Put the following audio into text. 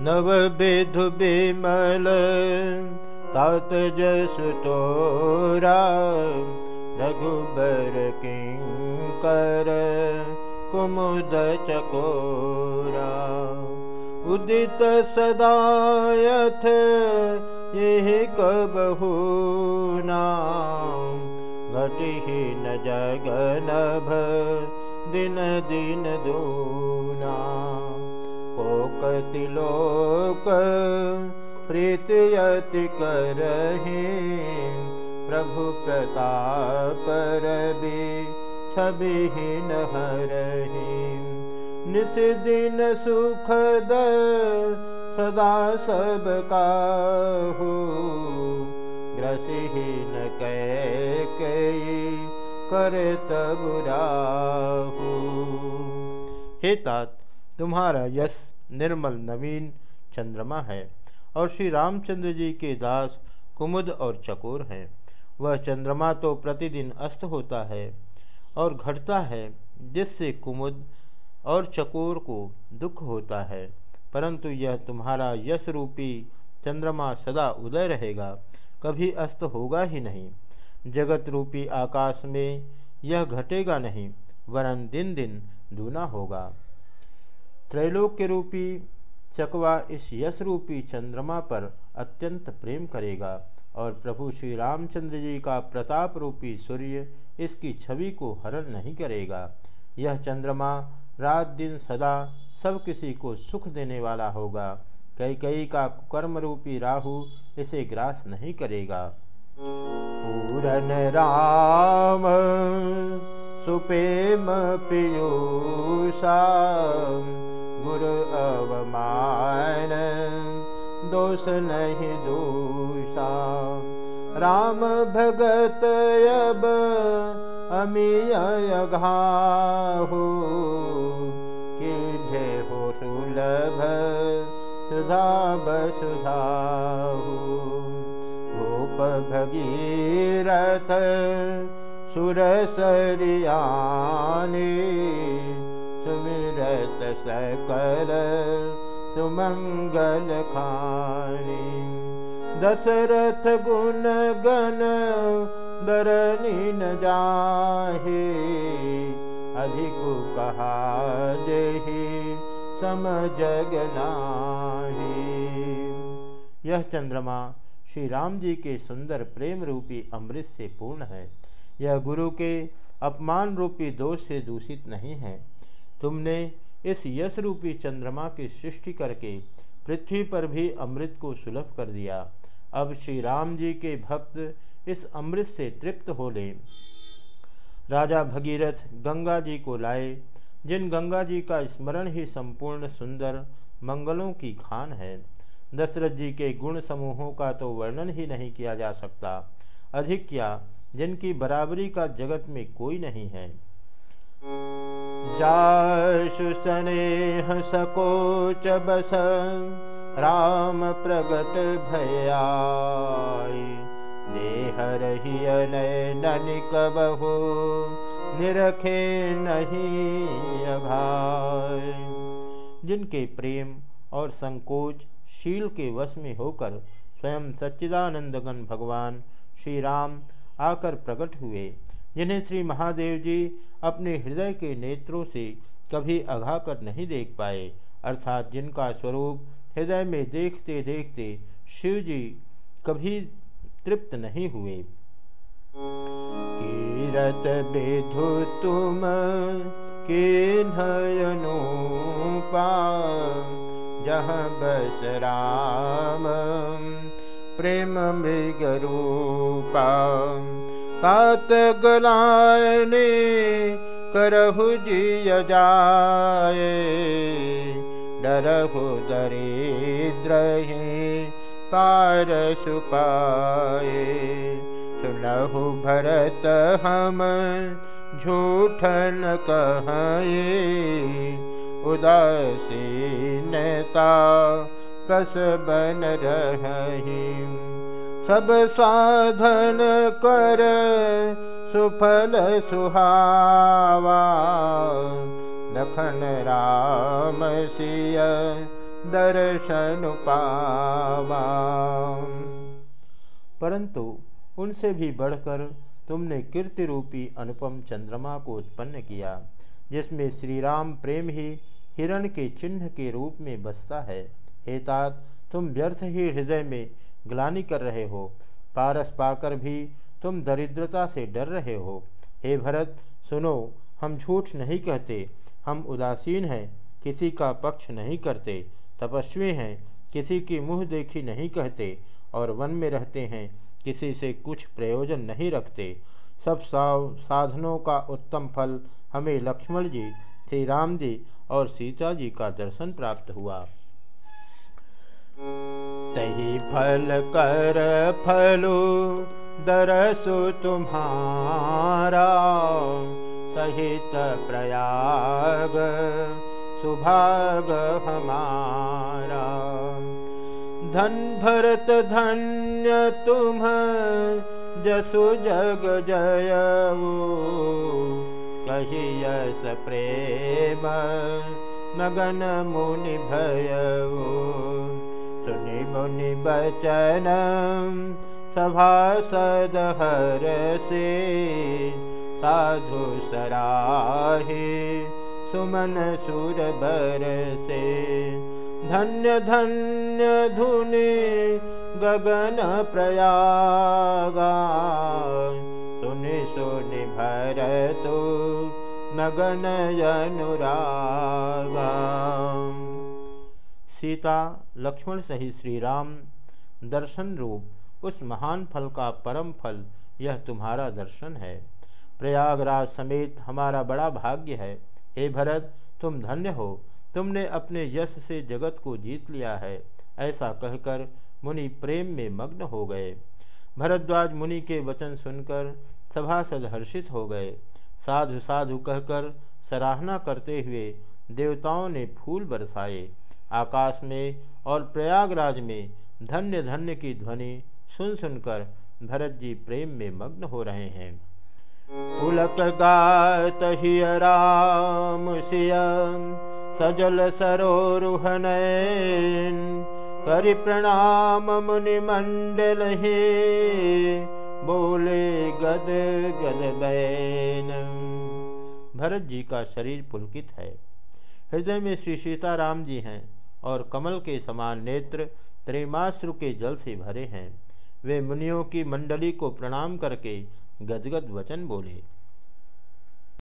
नव विधु विमल तात जस तोरा रघुबर किंकर कुमुद चकोरा। उदित सदायथ यही कबहू नाम। घटी न जगनभ दिन दिन दूना कोकति लोक, प्रीतियति करही। प्रभु प्रताप रवि छबिहीन हरही। निस दिन सुखद, सदा सब काहू। ग्रसहीन कै कई करे तबुराहू हे तात, तुम्हारा यश निर्मल नवीन चंद्रमा है और श्री रामचंद्र जी के दास कुमुद और चकोर हैं। वह चंद्रमा तो प्रतिदिन अस्त होता है और घटता है, जिससे कुमुद और चकोर को दुख होता है। परंतु यह तुम्हारा यश रूपी चंद्रमा सदा उदय रहेगा, कभी अस्त होगा ही नहीं। जगत रूपी आकाश में यह घटेगा नहीं, वरन दिन दिन दूना होगा। त्रैलोक्य रूपी चकवा इस यश रूपी चंद्रमा पर अत्यंत प्रेम करेगा और प्रभु श्री रामचंद्र जी का प्रताप रूपी सूर्य इसकी छवि को हरण नहीं करेगा। यह चंद्रमा रात दिन सदा सब किसी को सुख देने वाला होगा। कई कई का कर्म रूपी राहु इसे ग्रास नहीं करेगा। पूरन राम, सुपेम पीयूषा दोष नहीं दूषा। राम भगत अब अमीय घाहु किधे हो सुलभ सुधा भगीरथ सुरसरियानी। सुमिरत सकल सुमंगल खानी दशरथ गुण गण बरनी न जाहे, अधिक कहा जही समझगनाही यह चंद्रमा श्री राम जी के सुंदर प्रेम रूपी अमृत से पूर्ण है। यह गुरु के अपमान रूपी दोष से दूषित नहीं है। तुमने इस यश रूपी चंद्रमा की सृष्टि करके पृथ्वी पर भी अमृत को सुलभ कर दिया। अब श्री राम जी के भक्त इस अमृत से तृप्त हो ले। राजा भगीरथ गंगा जी को लाए। जिन गंगा जी का स्मरण ही संपूर्ण सुंदर मंगलों की खान है। दशरथ जी के गुण समूहों का तो वर्णन ही नहीं किया जा सकता। अधिक क्या, जिनकी बराबरी का जगत में कोई नहीं है। जाशु स्नेह सकोच बस राम प्रगट भयाई। देह रही ननिक बहु निरखे नहीं अघाय जिनके प्रेम और संकोच शील के वश में होकर स्वयं सच्चिदानंदगन भगवान श्री राम आकर प्रकट हुए जिन्हें श्री महादेव जी अपने हृदय के नेत्रों से कभी अघा कर नहीं देख पाए, अर्थात जिनका स्वरूप हृदय में देखते देखते शिव जी कभी तृप्त नहीं हुए। कीरत विधु तुम के जहाँ बस राम, प्रेम मृग रूपा तात गलाने करहु जिय जाए डरहु दरिद्र पार सुपाए सुनहु भरत हम झूठन कहे उदासीनता कस बन रही सब साधन कर, सुफल सुहावा। लखन राम सिय दर्शन पावा। परंतु उनसे भी बढ़कर तुमने कीर्ति रूपी अनुपम चंद्रमा को उत्पन्न किया, जिसमें श्री राम प्रेम ही हिरण के चिन्ह के रूप में बसता है। हे तात तुम व्यर्थ ही हृदय में ग्लानी कर रहे हो। पारस पाकर भी तुम दरिद्रता से डर रहे हो। हे भरत, सुनो, हम झूठ नहीं कहते। हम उदासीन हैं, किसी का पक्ष नहीं करते। तपस्वी हैं, किसी की मुँह देखी नहीं कहते। और वन में रहते हैं, किसी से कुछ प्रयोजन नहीं रखते। सब साव, साधनों का उत्तम फल हमें लक्ष्मण जी श्री राम जी और सीता जी का दर्शन प्राप्त हुआ। तही फल कर फलो दरसु तुम्हारा सहित प्रयाग सुभाग हमारा। धन भरत धन्य तुम जसु जग जयऊ कही यस प्रेम मगन मुनि भयऊ सुनि मुनि बचन सभासद हर से साधु सराहे सुमन सुर बर से धन्य धन्य धुनि गगन प्रयागा। सुनि सुनि भर तो नगन अनुरागा सीता, लक्ष्मण सहित श्री राम दर्शन रूप, उस महान फल का परम फल, यह तुम्हारा दर्शन है। प्रयागराज समेत हमारा बड़ा भाग्य है। हे भरत, तुम धन्य हो। तुमने अपने यश से जगत को जीत लिया है। ऐसा कहकर मुनि प्रेम में मग्न हो गए। भरद्वाज मुनि के वचन सुनकर सभासद हर्षित हो गए। साधु साधु कहकर सराहना करते हुए देवताओं ने फूल बरसाए। आकाश में और प्रयागराज में धन्य धन्य की ध्वनि सुन सुनकर भरत जी प्रेम में मग्न हो रहे हैं। पुलक गात राम सजल सरोरुहन करि प्रणाम मुनि मंडल हे, बोले गद गद बैन। भरत जी का शरीर पुलकित है। हृदय में श्री सीताराम जी हैं। और कमल के समान नेत्र प्रेमाश्रु के जल से भरे हैं। वे मुनियों की मंडली को प्रणाम करके गदगद वचन बोले।